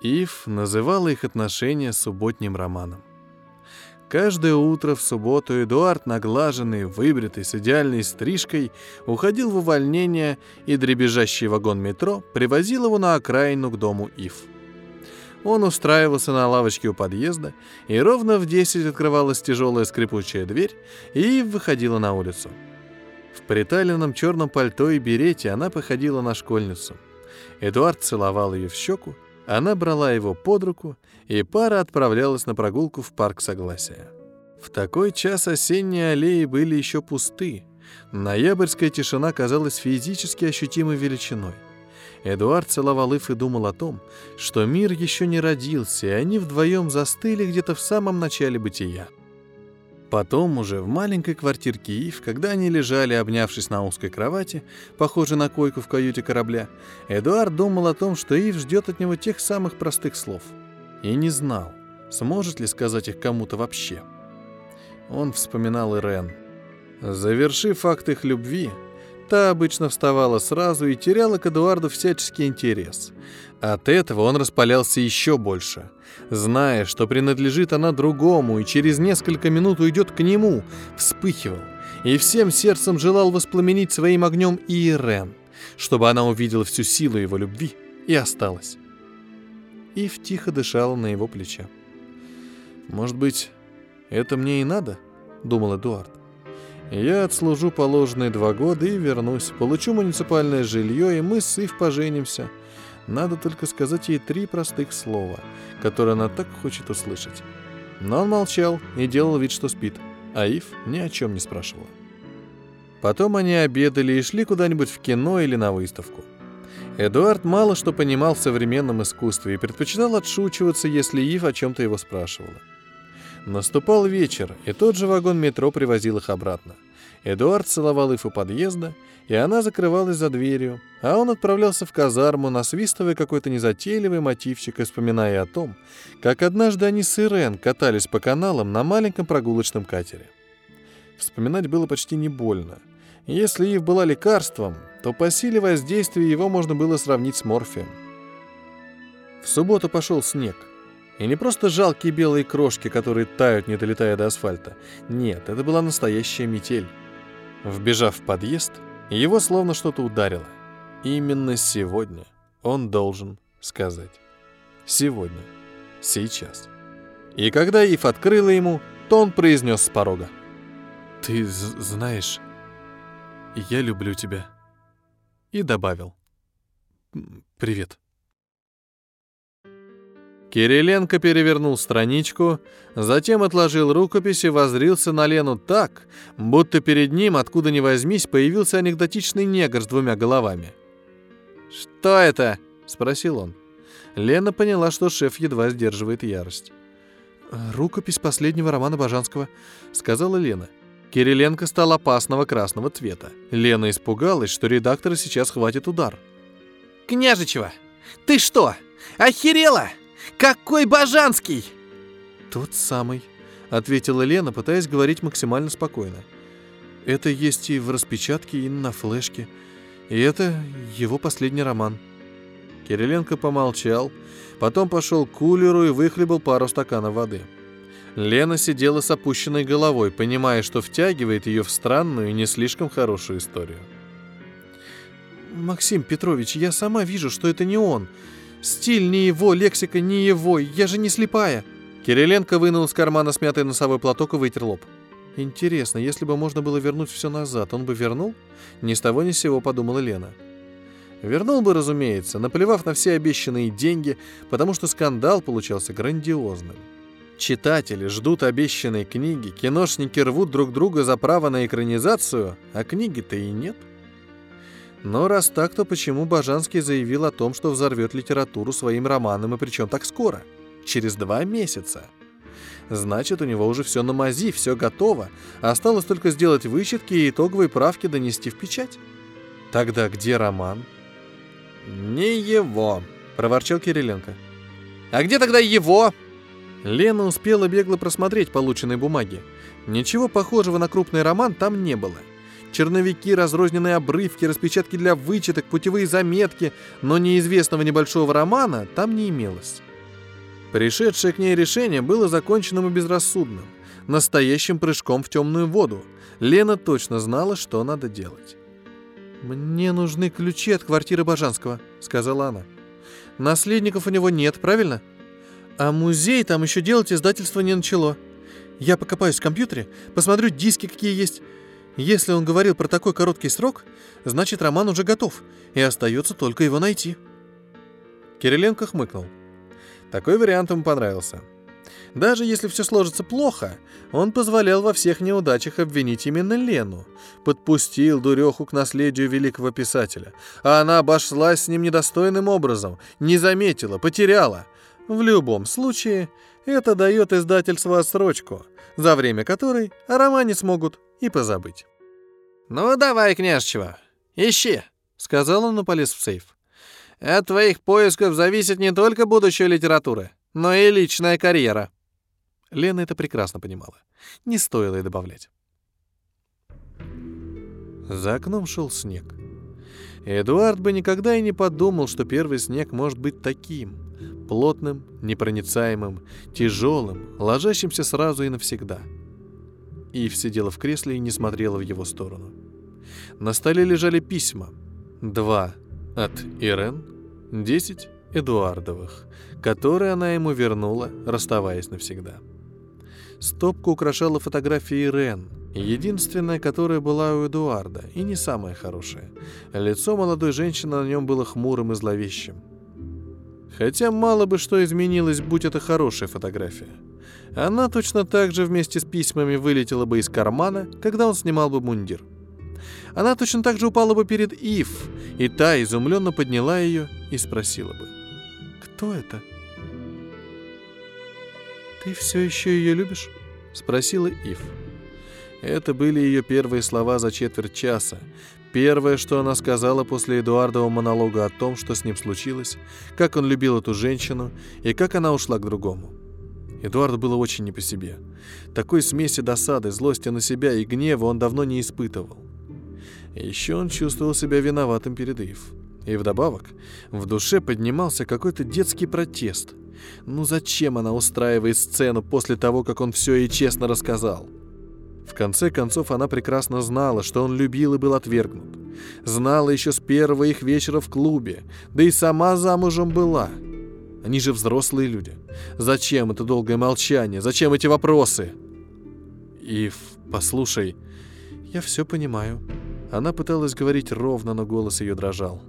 Ив называла их отношения субботним романом. Каждое утро в субботу Эдуард, наглаженный, выбритый, с идеальной стрижкой, уходил в увольнение, и дребезжащий вагон метро привозил его на окраину к дому Ив. Он устраивался на лавочке у подъезда, и ровно в 10 открывалась тяжелая скрипучая дверь, и Ив выходила на улицу. В приталенном черном пальто и берете она походила на школьницу. Эдуард целовал ее в щеку, она брала его под руку, и пара отправлялась на прогулку в парк Согласия. В такой час осенние аллеи были еще пусты. Ноябрьская тишина казалась физически ощутимой величиной. Эдуард целовал Ив и думал о том, что мир еще не родился, и они вдвоем застыли где-то в самом начале бытия. Потом уже в маленькой квартирке Ив, когда они лежали, обнявшись на узкой кровати, похожей на койку в каюте корабля, Эдуард думал о том, что Ив ждет от него тех самых простых слов. И не знал, сможет ли сказать их кому-то вообще. Он вспоминал Ирен. Завершив факт их любви, та обычно вставала сразу и теряла к Эдуарду всяческий интерес. От этого он распалялся еще больше, зная, что принадлежит она другому и через несколько минут уйдет к нему, вспыхивал и всем сердцем желал воспламенить своим огнем и Ирен, чтобы она увидела всю силу его любви и осталась. Ив тихо дышала на его плече. «Может быть, это мне и надо?» — думал Эдуард. «Я отслужу положенные два года и вернусь, получу муниципальное жилье, и мы с Ив поженимся». Надо только сказать ей три простых слова, которые она так хочет услышать. Но он молчал и делал вид, что спит, а Ив ни о чем не спрашивала. Потом они обедали и шли куда-нибудь в кино или на выставку. Эдуард мало что понимал в современном искусстве и предпочитал отшучиваться, если Ив о чем-то его спрашивала. Наступал вечер, и тот же вагон метро привозил их обратно. Эдуард целовал Ив у подъезда, и она закрывалась за дверью, а он отправлялся в казарму, насвистывая какой-то незатейливый мотивчик и вспоминая о том, как однажды они с Ирен катались по каналам на маленьком прогулочном катере. Вспоминать было почти не больно. Если Ив была лекарством, то по силе воздействия его можно было сравнить с морфием. В субботу пошел снег. И не просто жалкие белые крошки, которые тают, не долетая до асфальта. Нет, это была настоящая метель. Вбежав в подъезд, его словно что-то ударило. Именно сегодня он должен сказать. Сегодня. Сейчас. И когда Ив открыла ему, то он произнес с порога. «Ты знаешь, я люблю тебя». И добавил. «Привет». Кириленко перевернул страничку, затем отложил рукопись и воззрился на Лену так, будто перед ним, откуда ни возьмись, появился анекдотичный негр с двумя головами. «Что это?» — спросил он. Лена поняла, что шеф едва сдерживает ярость. «Рукопись последнего романа Бажанского», — сказала Лена. Кириленко стал опасного красного цвета. Лена испугалась, что редактора сейчас хватит удар. «Княжичева, ты что, охерела?» Какой Бажанский?» «Тот самый», — ответила Лена, пытаясь говорить максимально спокойно. «Это есть и в распечатке, и на флешке. И это его последний роман». Кириленко помолчал, потом пошел к кулеру и выхлебал пару стаканов воды. Лена сидела с опущенной головой, понимая, что втягивает ее в странную и не слишком хорошую историю. «Максим Петрович, я сама вижу, что это не он. Стиль не его, лексика не его, я же не слепая. Кириленко вынул из кармана смятый носовой платок и вытер лоб. Интересно, если бы можно было вернуть все назад, он бы вернул? Ни с того ни с сего подумала Лена. Вернул бы, разумеется, наплевав на все обещанные деньги, потому что скандал получался грандиозным. Читатели ждут обещанной книги, киношники рвут друг друга за право на экранизацию, а книги-то и нет. Но раз так, то почему Бажанский заявил о том, что взорвет литературу своим романом, и причем так скоро? Через два месяца. Значит, у него уже все на мази, все готово. Осталось только сделать вычетки и итоговые правки донести в печать. Тогда где роман? Не его, проворчал Кириленко. А где тогда его? Лена успела бегло просмотреть полученные бумаги. Ничего похожего на крупный роман там не было. Черновики, разрозненные обрывки, распечатки для вычеток, путевые заметки, но неизвестного небольшого романа там не имелось. Пришедшее к ней решение было законченным и безрассудным, настоящим прыжком в темную воду. Лена точно знала, что надо делать. «Мне нужны ключи от квартиры Бажанского», — сказала она. «Наследников у него нет, правильно? А музей там еще делать издательство не начало. Я покопаюсь в компьютере, посмотрю диски, какие есть. Если он говорил про такой короткий срок, значит, роман уже готов, и остается только его найти». Кириленко хмыкнул. Такой вариант ему понравился. Даже если все сложится плохо, он позволял во всех неудачах обвинить именно Лену. Подпустил дуреху к наследию великого писателя. А она обошлась с ним недостойным образом, не заметила, потеряла. В любом случае, это дает издательству отсрочку, за время которой о романе смогут и позабыть. «Ну давай, княжчего, ищи», — сказал он и полез в сейф. От твоих поисков зависит не только будущее литературы, но и личная карьера. Лена это прекрасно понимала. Не стоило и добавлять. За окном шел снег. Эдуард бы никогда и не подумал, что первый снег может быть таким. Плотным, непроницаемым, тяжелым, ложащимся сразу и навсегда. Ив сидела в кресле и не смотрела в его сторону. На столе лежали письма. Два от Ирен, 10 Эдуардовых, которые она ему вернула, расставаясь навсегда. Стопку украшала фотография Ирен, единственная, которая была у Эдуарда, и не самая хорошая. Лицо молодой женщины на нем было хмурым и зловещим. Хотя мало бы что изменилось, будь это хорошая фотография. Она точно так же вместе с письмами вылетела бы из кармана, когда он снимал бы мундир. Она точно так же упала бы перед Ив, и та изумленно подняла ее и спросила бы. «Кто это?» «Ты все еще ее любишь?» — спросила Ив. Это были ее первые слова за четверть часа. Первое, что она сказала после Эдуардова монолога о том, что с ним случилось, как он любил эту женщину и как она ушла к другому. Эдуарду было очень не по себе. Такой смеси досады, злости на себя и гнева он давно не испытывал. Еще он чувствовал себя виноватым перед Ив. И вдобавок, в душе поднимался какой-то детский протест. Ну зачем она устраивает сцену после того, как он все ей честно рассказал? В конце концов, она прекрасно знала, что он любил и был отвергнут. Знала еще с первого их вечера в клубе, да и сама замужем была. Они же взрослые люди. Зачем это долгое молчание? Зачем эти вопросы? Ив, послушай, я все понимаю. Она пыталась говорить ровно, но голос ее дрожал.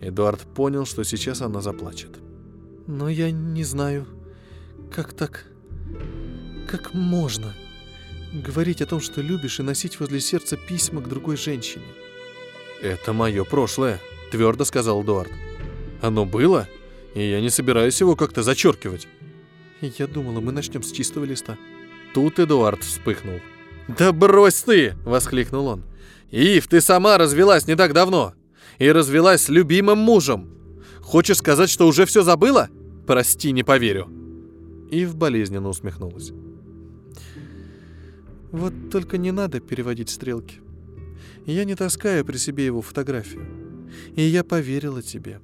Эдуард понял, что сейчас она заплачет. «Но я не знаю, как так... Как можно говорить о том, что любишь, и носить возле сердца письма к другой женщине?» «Это мое прошлое», — твердо сказал Эдуард. «Оно было, и я не собираюсь его как-то зачеркивать». «Я думала, мы начнем с чистого листа». Тут Эдуард вспыхнул. «Да брось ты!» — воскликнул он. Ив, ты сама развелась не так давно. И развелась с любимым мужем. Хочешь сказать, что уже все забыла? Прости, не поверю. Ив болезненно усмехнулась. Вот только не надо переводить стрелки. Я не таскаю при себе его фотографию. И я поверила тебе.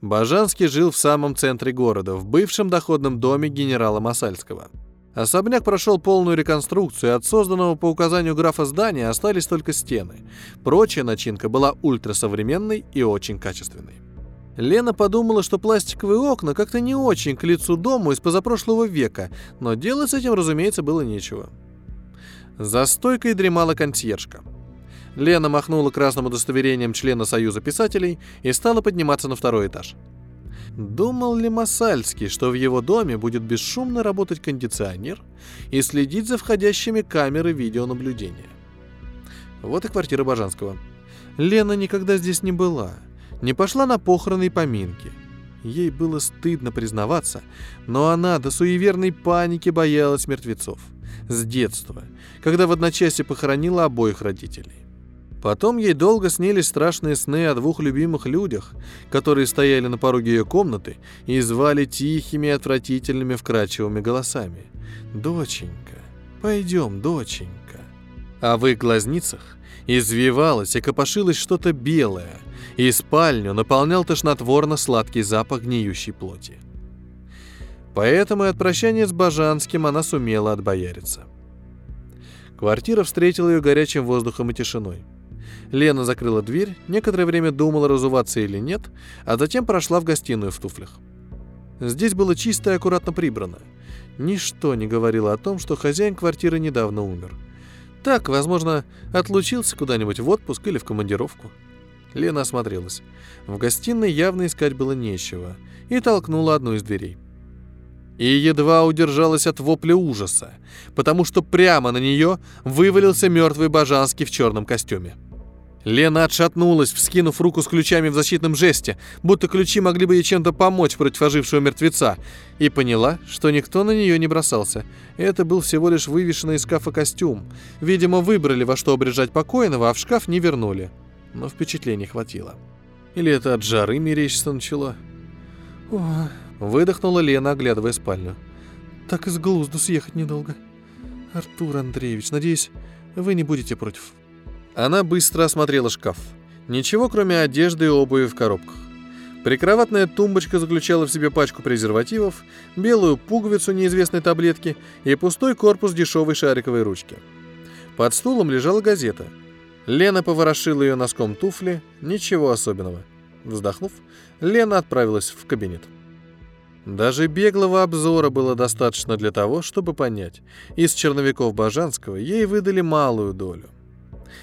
Бажанский жил в самом центре города, в бывшем доходном доме генерала Масальского – Особняк прошел полную реконструкцию, от созданного по указанию графа здания остались только стены. Прочая начинка была ультрасовременной и очень качественной. Лена подумала, что пластиковые окна как-то не очень к лицу дому из позапрошлого века, но делать с этим, разумеется, было нечего. За стойкой дремала консьержка. Лена махнула красным удостоверением члена Союза писателей и стала подниматься на второй этаж. Думал ли Масальский, что в его доме будет бесшумно работать кондиционер и следить за входящими камеры видеонаблюдения? Вот и квартира Бажанского. Лена никогда здесь не была, не пошла на похороны и поминки. Ей было стыдно признаваться, но она до суеверной паники боялась мертвецов. С детства, когда в одночасье похоронила обоих родителей. Потом ей долго снились страшные сны о двух любимых людях, которые стояли на пороге ее комнаты и звали тихими, отвратительными, вкрадчивыми голосами. «Доченька, пойдем, доченька». А в их глазницах Извивалось и копошилось что-то белое, и спальню наполнял тошнотворно-сладкий запах гниющей плоти. Поэтому и от прощания с Бажанским она сумела отбояриться. Квартира встретила ее горячим воздухом и тишиной. Лена закрыла дверь, некоторое время думала, разуваться или нет, а затем прошла в гостиную в туфлях. Здесь было чисто и аккуратно прибрано. Ничто не говорило о том, что хозяин квартиры недавно умер. Так, возможно, отлучился куда-нибудь в отпуск или в командировку. Лена осмотрелась. В гостиной явно искать было нечего, и толкнула одну из дверей. И едва удержалась от вопля ужаса, потому что прямо на нее вывалился мертвый Бажанский в черном костюме. Лена отшатнулась, вскинув руку с ключами в защитном жесте, будто ключи могли бы ей чем-то помочь против ожившего мертвеца, и поняла, что никто на нее не бросался. Это был всего лишь вывешенный из шкафа костюм. Видимо, выбрали, во что обрежать покойного, а в шкаф не вернули. Но впечатлений хватило. Или это от жары мерещиться начало? О, выдохнула Лена, оглядывая спальню. Так из глузду съехать недолго. Артур Андреевич, надеюсь, вы не будете против. Она быстро осмотрела шкаф. Ничего, кроме одежды и обуви в коробках. Прикроватная тумбочка заключала в себе пачку презервативов, белую пуговицу неизвестной таблетки и пустой корпус дешевой шариковой ручки. Под стулом лежала газета. Лена поворошила ее носком туфли, ничего особенного. Вздохнув, Лена отправилась в кабинет. Даже беглого обзора было достаточно для того, чтобы понять, из черновиков Бажанского ей выдали малую долю.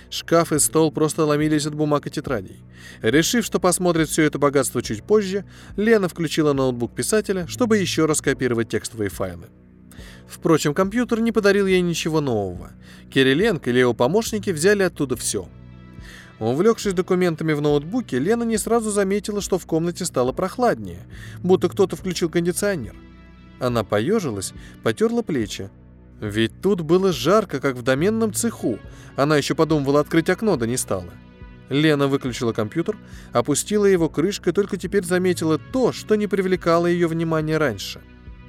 Шкаф и стол просто ломились от бумаг и тетрадей. Решив, что посмотрит все это богатство чуть позже, Лена включила ноутбук писателя, чтобы еще раз копировать текстовые файлы. Впрочем, компьютер не подарил ей ничего нового. Кириленко или его помощники взяли оттуда все. Увлекшись документами в ноутбуке, Лена не сразу заметила, что в комнате стало прохладнее, будто кто-то включил кондиционер. Она поежилась, потерла плечи, ведь тут было жарко, как в доменном цеху. Она еще подумывала открыть окно, да не стала. Лена выключила компьютер, опустила его крышкой, только теперь заметила то, что не привлекало ее внимания раньше.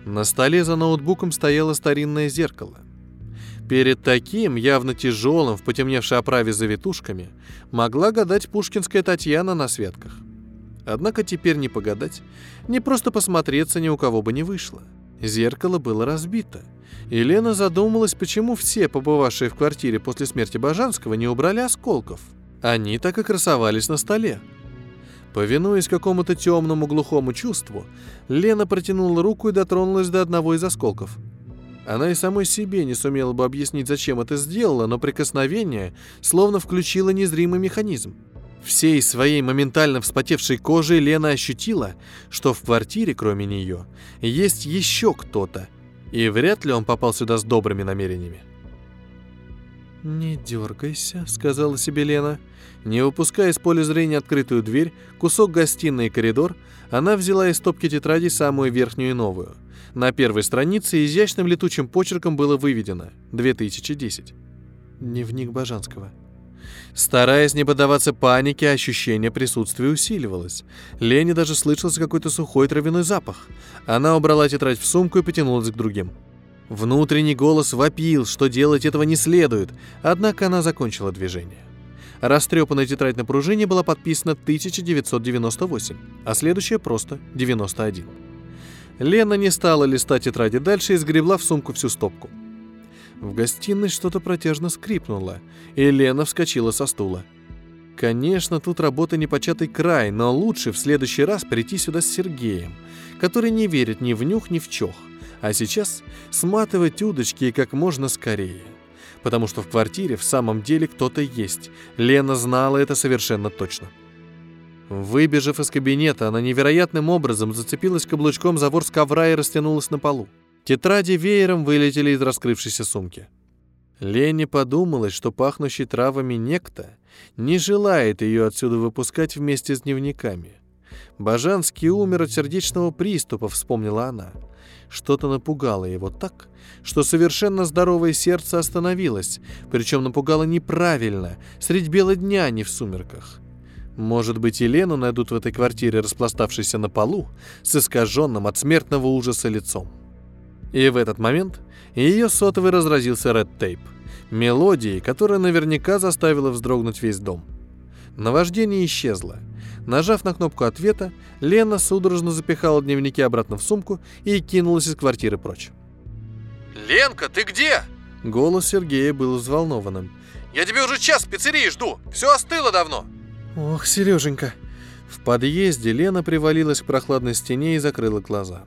На столе за ноутбуком стояло старинное зеркало. Перед таким, явно тяжелым, в потемневшей оправе завитушками, могла гадать пушкинская Татьяна на святках. Однако теперь не погадать, не просто посмотреться ни у кого бы не вышло. Зеркало было разбито — и Лена задумалась, почему все, побывавшие в квартире после смерти Бажанского, не убрали осколков. Они так и красовались на столе. Повинуясь какому-то темному глухому чувству, Лена протянула руку и дотронулась до одного из осколков. Она и самой себе не сумела бы объяснить, зачем это сделала, но прикосновение словно включило незримый механизм. Всей своей моментально вспотевшей кожей Лена ощутила, что в квартире, кроме нее, есть еще кто-то, и вряд ли он попал сюда с добрыми намерениями. «Не дергайся», — сказала себе Лена. Не выпуская из поля зрения открытую дверь, кусок гостиной и коридор, она взяла из стопки тетрадей самую верхнюю и новую. На первой странице изящным летучим почерком было выведено 2010. Дневник Бажанского. Стараясь не поддаваться панике, ощущение присутствия усиливалось. Лене даже слышался какой-то сухой травяной запах. Она убрала тетрадь в сумку и потянулась к другим. Внутренний голос вопил, что делать этого не следует, однако она закончила движение. Растрепанная тетрадь на пружине была подписана 1998, а следующая просто 91. Лена не стала листать тетради дальше и сгребла в сумку всю стопку. В гостиной что-то протяжно скрипнуло, и Лена вскочила со стула. Конечно, тут работа непочатый край, но лучше в следующий раз прийти сюда с Сергеем, который не верит ни в нюх, ни в чох, а сейчас сматывать удочки и как можно скорее. Потому что в квартире в самом деле кто-то есть. Лена знала это совершенно точно. Выбежав из кабинета, она невероятным образом зацепилась каблучком за ворс ковра и растянулась на полу. Тетради веером вылетели из раскрывшейся сумки. Лене подумалось, что пахнущий травами некто не желает ее отсюда выпускать вместе с дневниками. Бажанский умер от сердечного приступа, вспомнила она. Что-то напугало его так, что совершенно здоровое сердце остановилось, причем напугало неправильно, средь бела дня, а не в сумерках. Может быть, и Лену найдут в этой квартире, распластавшейся на полу, с искаженным от смертного ужаса лицом. И в этот момент ее сотовый разразился Red Tape. Мелодией, которая наверняка заставила вздрогнуть весь дом. Наваждение исчезло. Нажав на кнопку ответа, Лена судорожно запихала дневники обратно в сумку и кинулась из квартиры прочь. «Ленка, ты где?» Голос Сергея был взволнованным. «Я тебя уже час в пиццерии жду. Все остыло давно». «Ох, Сереженька!» В подъезде Лена привалилась к прохладной стене и закрыла глаза.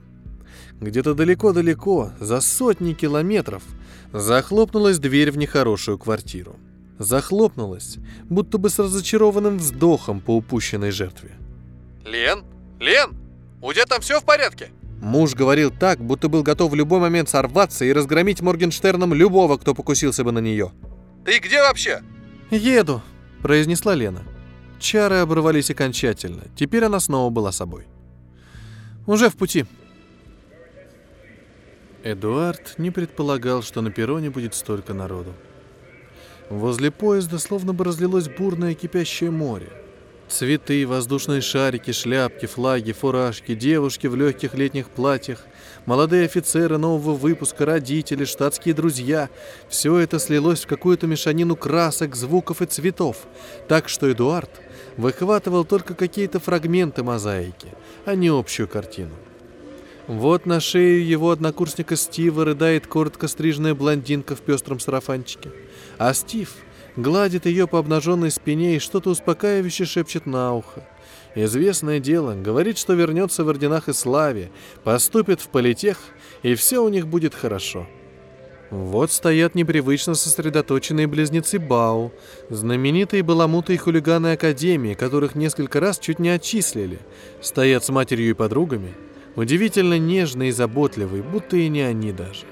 Где-то далеко-далеко, за сотни километров, захлопнулась дверь в нехорошую квартиру. Захлопнулась, будто бы с разочарованным вздохом по упущенной жертве. «Лен? Лен? У тебя там все в порядке?» Муж говорил так, будто был готов в любой момент сорваться и разгромить Моргенштерном любого, кто покусился бы на нее. «Ты где вообще?» «Еду», — произнесла Лена. Чары оборвались окончательно. Теперь она снова была собой. «Уже в пути». Эдуард не предполагал, что на перроне будет столько народу. Возле поезда словно бы разлилось бурное кипящее море. Цветы, воздушные шарики, шляпки, флаги, фуражки, девушки в легких летних платьях, молодые офицеры нового выпуска, родители, штатские друзья — все это слилось в какую-то мешанину красок, звуков и цветов, так что Эдуард выхватывал только какие-то фрагменты мозаики, а не общую картину. Вот на шею его однокурсника Стива рыдает коротко стриженная блондинка в пестром сарафанчике, а Стив гладит ее по обнаженной спине и что-то успокаивающе шепчет на ухо. Известное дело, говорит, что вернется в орденах и славе, поступит в политех, и все у них будет хорошо. Вот стоят непривычно сосредоточенные близнецы Бау, знаменитые баламуты и хулиганы Академии, которых несколько раз чуть не отчислили. Стоят с матерью и подругами, удивительно нежные и заботливые, будто и не они даже.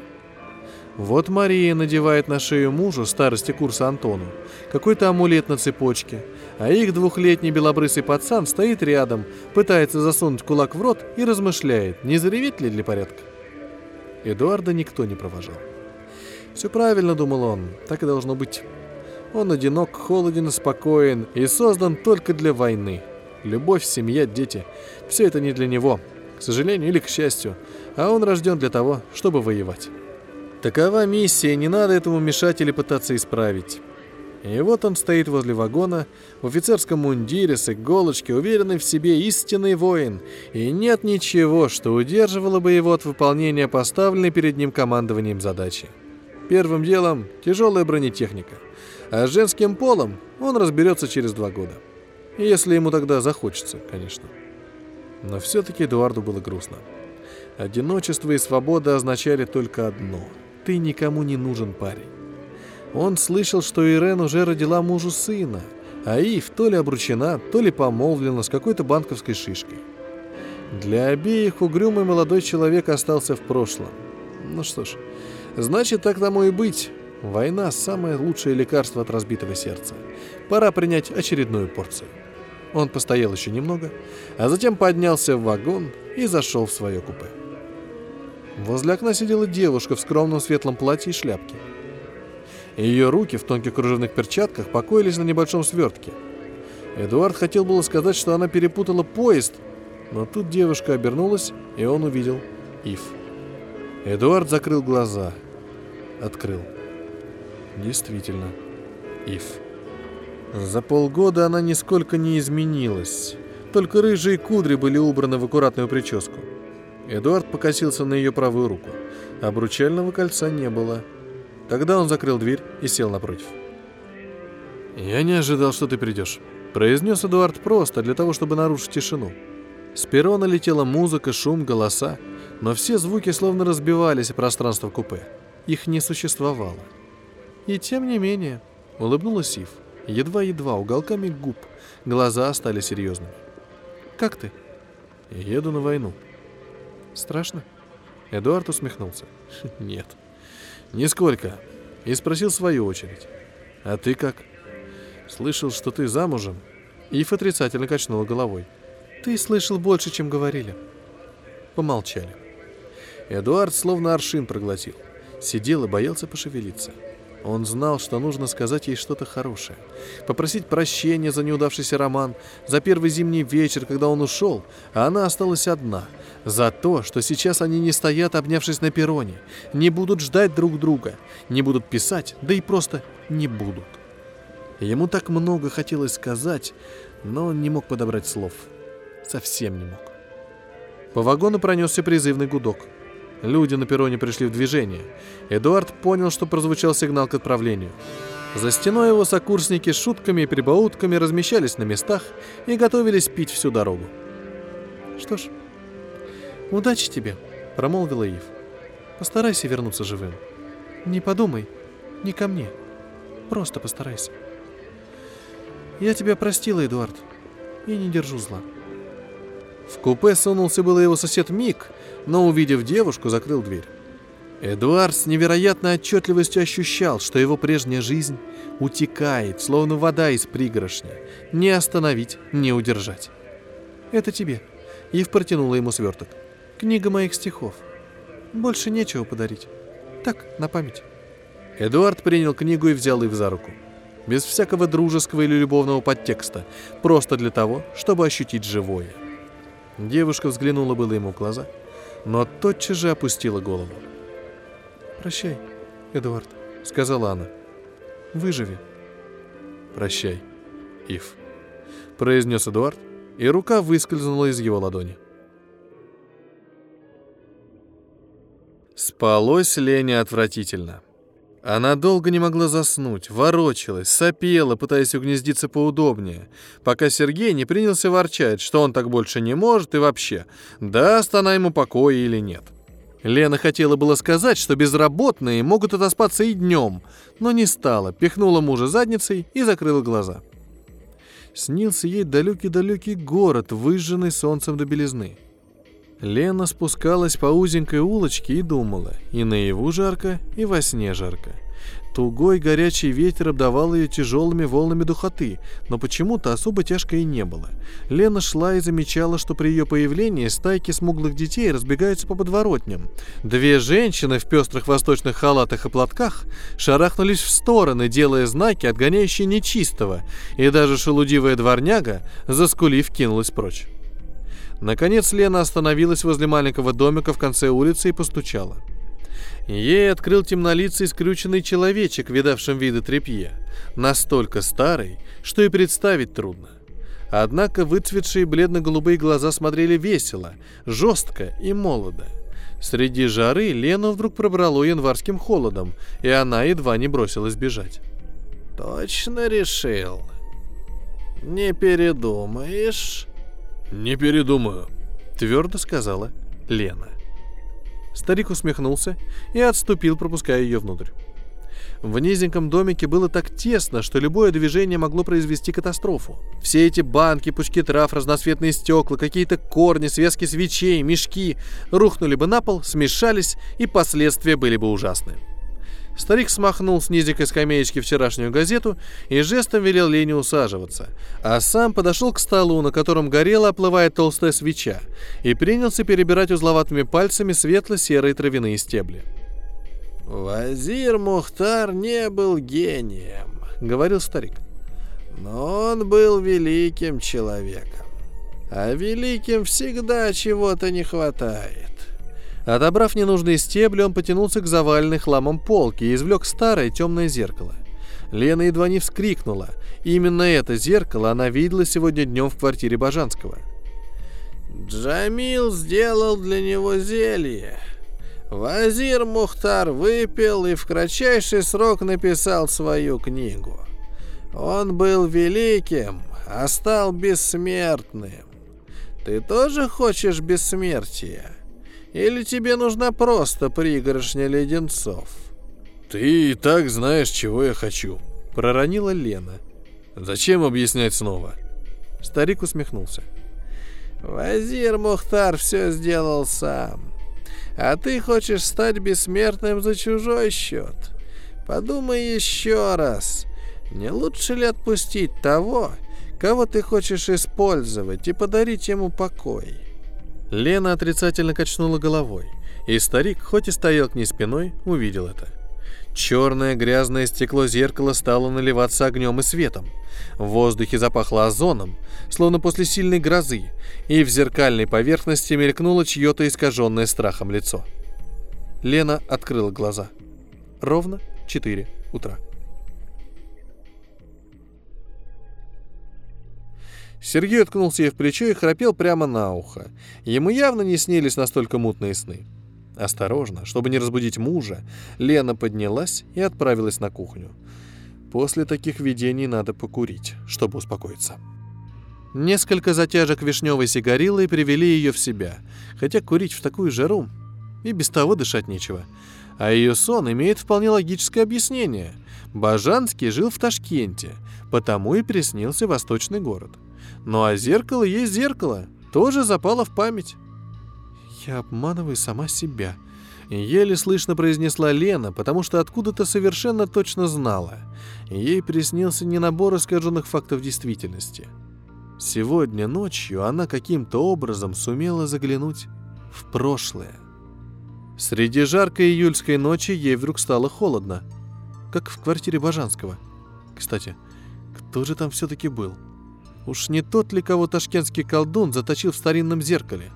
Вот Мария надевает на шею мужу, старости курса Антону, какой-то амулет на цепочке, а их двухлетний белобрысый пацан стоит рядом, пытается засунуть кулак в рот и размышляет, не зареветь ли для порядка. Эдуарда никто не провожал. Все правильно, думал он, так и должно быть. Он одинок, холоден спокоен и создан только для войны. Любовь, семья, дети – все это не для него, к сожалению или к счастью, а он рожден для того, чтобы воевать. Такова миссия, не надо этому мешать или пытаться исправить. И вот он стоит возле вагона, в офицерском мундире с иголочки, уверенный в себе истинный воин, и нет ничего, что удерживало бы его от выполнения поставленной перед ним командованием задачи. Первым делом тяжелая бронетехника, а с женским полом он разберется через два года. Если ему тогда захочется, конечно. Но все-таки Эдуарду было грустно. Одиночество и свобода означали только одно — ты никому не нужен парень. Он слышал, что Ирен уже родила мужу сына, а Ив то ли обручена, то ли помолвлена с какой-то банковской шишкой. Для обеих угрюмый молодой человек остался в прошлом. Ну что ж, значит, так тому и быть. Война – самое лучшее лекарство от разбитого сердца. Пора принять очередную порцию. Он постоял еще немного, а затем поднялся в вагон и зашел в свое купе. Возле окна сидела девушка в скромном светлом платье и шляпке. Ее руки в тонких кружевных перчатках покоились на небольшом свертке. Эдуард хотел было сказать, что она перепутала поезд, но тут девушка обернулась, и он увидел Ив. Эдуард закрыл глаза. Открыл. Действительно, Ив. За полгода она нисколько не изменилась. Только рыжие кудри были убраны в аккуратную прическу. Эдуард покосился на ее правую руку. Обручального кольца не было. Тогда он закрыл дверь и сел напротив. «Я не ожидал, что ты придешь», — произнес Эдуард просто для того, чтобы нарушить тишину. С перрона летела музыка, шум, голоса, но все звуки словно разбивались о пространство купе. Их не существовало. И тем не менее, улыбнулась Сив, едва-едва, уголками губ. Глаза стали серьезными. «Как ты?» «Еду на войну», Страшно? Эдуард усмехнулся. Нет. Нисколько. И спросил свою очередь. А ты как? Слышал, что ты замужем? Ив отрицательно качнула головой. Ты слышал больше, чем говорили. Помолчали. Эдуард словно аршин проглотил. Сидел и боялся пошевелиться. Он знал, что нужно сказать ей что-то хорошее. Попросить прощения за неудавшийся роман, за первый зимний вечер, когда он ушел, а она осталась одна. За то, что сейчас они не стоят, обнявшись на перроне, не будут ждать друг друга, не будут писать, да и просто не будут. Ему так много хотелось сказать, но он не мог подобрать слов. Совсем не мог. По вагону пронесся призывный гудок. Люди на перроне пришли в движение. Эдуард понял, что прозвучал сигнал к отправлению. За стеной его сокурсники шутками и прибаутками размещались на местах и готовились пить всю дорогу. «Что ж, удачи тебе», — промолвила Ив. «Постарайся вернуться живым. Не подумай, не ко мне. Просто постарайся». «Я тебя простила, Эдуард, и не держу зла». В купе сунулся было его сосед Мик, но, увидев девушку, закрыл дверь. Эдуард с невероятной отчетливостью ощущал, что его прежняя жизнь утекает, словно вода из пригоршни. Не остановить, не удержать. «Это тебе». Ив протянула ему сверток. «Книга моих стихов. Больше нечего подарить. Так, на память». Эдуард принял книгу и взял Ив за руку. Без всякого дружеского или любовного подтекста. Просто для того, чтобы ощутить живое. Девушка взглянула было ему в глаза, но тотчас же опустила голову. «Прощай, Эдуард», — сказала она. «Выживи». «Прощай, Ив», — произнес Эдуард, и рука выскользнула из его ладони. Спалось Лене отвратительно. Она долго не могла заснуть, ворочалась, сопела, пытаясь угнездиться поудобнее, пока Сергей не принялся ворчать, что он так больше не может и вообще, даст она ему покоя или нет. Лена хотела было сказать, что безработные могут отоспаться и днем, но не стала, пихнула мужа задницей и закрыла глаза. Снился ей далекий-далекий город, выжженный солнцем до белизны. Лена спускалась по узенькой улочке и думала, и наяву жарко, и во сне жарко. Тугой горячий ветер обдавал ее тяжелыми волнами духоты, но почему-то особо тяжко и не было. Лена шла и замечала, что при ее появлении стайки смуглых детей разбегаются по подворотням. Две женщины в пестрых восточных халатах и платках шарахнулись в стороны, делая знаки, отгоняющие нечистого, и даже шелудивая дворняга, заскулив, кинулась прочь. Наконец Лена остановилась возле маленького домика в конце улицы и постучала. Ей открыл темнолицый скрюченный человечек, видавшим виды тряпье, настолько старый, что и представить трудно. Однако выцветшие бледно-голубые глаза смотрели весело, жестко и молодо. Среди жары Лену вдруг пробрало январским холодом, и она едва не бросилась бежать. «Точно решил? Не передумаешь?» «Не передумаю», — твердо сказала Лена. Старик усмехнулся и отступил, пропуская ее внутрь. В низеньком домике было так тесно, что любое движение могло произвести катастрофу. Все эти банки, пучки трав, разноцветные стекла, какие-то корни, связки свечей, мешки рухнули бы на пол, смешались, и последствия были бы ужасны. Старик смахнул с низикой скамеечки вчерашнюю газету и жестом велел Лене усаживаться, а сам подошел к столу, на котором горела, оплывая толстая свеча, и принялся перебирать узловатыми пальцами светло-серые травяные стебли. «Вазир Мухтар не был гением», — говорил старик. «Но он был великим человеком. А великим всегда чего-то не хватает. Отобрав ненужные стебли, он потянулся к заваленной хламом полке и извлек старое темное зеркало. Лена едва не вскрикнула. Именно это зеркало она видела сегодня днем в квартире Бажанского. «Джамил сделал для него зелье», Вазир Мухтар выпил и в кратчайший срок написал свою книгу. Он был великим, а стал бессмертным. Ты тоже хочешь бессмертия? Или тебе нужна просто пригоршня леденцов?» «Ты и так знаешь, чего я хочу», — проронила Лена. «Зачем объяснять снова?» Старик усмехнулся. «Вазир Мухтар все сделал сам. А ты хочешь стать бессмертным за чужой счет? Подумай еще раз. Не лучше ли отпустить того, кого ты хочешь использовать, и подарить ему покой?» Лена отрицательно качнула головой, и старик, хоть и стоял к ней спиной, увидел это. Черное грязное стекло зеркала стало наливаться огнем и светом. В воздухе запахло озоном, словно после сильной грозы, и в зеркальной поверхности мелькнуло чье-то искаженное страхом лицо. Лена открыла глаза. Ровно 4 утра. Сергей уткнулся ей в плечо и храпел прямо на ухо. Ему явно не снились настолько мутные сны. Осторожно, чтобы не разбудить мужа, Лена поднялась и отправилась на кухню. После таких видений надо покурить, чтобы успокоиться. Несколько затяжек вишневой сигарилы привели ее в себя, хотя курить в такую жару и без того дышать нечего. А ее сон имеет вполне логическое объяснение. Бажанский жил в Ташкенте, потому и приснился восточный город – ну а зеркало есть зеркало, тоже запало в память. Я обманываю сама себя. Еле слышно произнесла Лена, потому что откуда-то совершенно точно знала. Ей приснился не набор искаженных фактов действительности. Сегодня ночью она каким-то образом сумела заглянуть в прошлое. Среди жаркой июльской ночи ей вдруг стало холодно, как в квартире Бажанского. Кстати, кто же там все-таки был? — Уж не тот ли, кого ташкентский колдун заточил в старинном зеркале?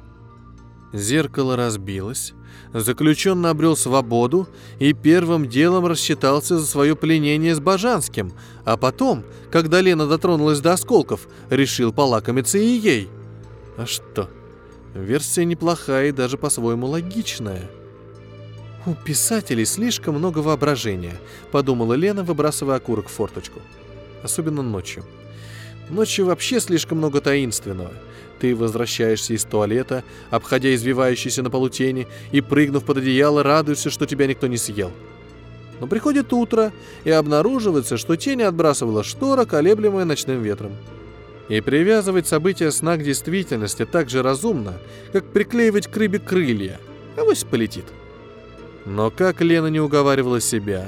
Зеркало разбилось, заключенный обрел свободу и первым делом рассчитался за свое пленение с Бажанским, а потом, когда Лена дотронулась до осколков, решил полакомиться и ей. А что? Версия неплохая и даже по-своему логичная. «У писателей слишком много воображения», — подумала Лена, выбрасывая окурок в форточку. Особенно ночью. Ночью вообще слишком много таинственного. Ты возвращаешься из туалета, обходя извивающиеся на полу тени, и, прыгнув под одеяло, радуешься, что тебя никто не съел. Но приходит утро, и обнаруживается, что тень отбрасывала штора, колеблемая ночным ветром. И привязывать события сна к действительности так же разумно, как приклеивать к рыбе крылья. Авось полетит. Но как Лена не уговаривала себя,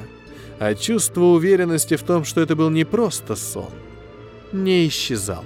а чувство уверенности в том, что это был не просто сон – не исчезала.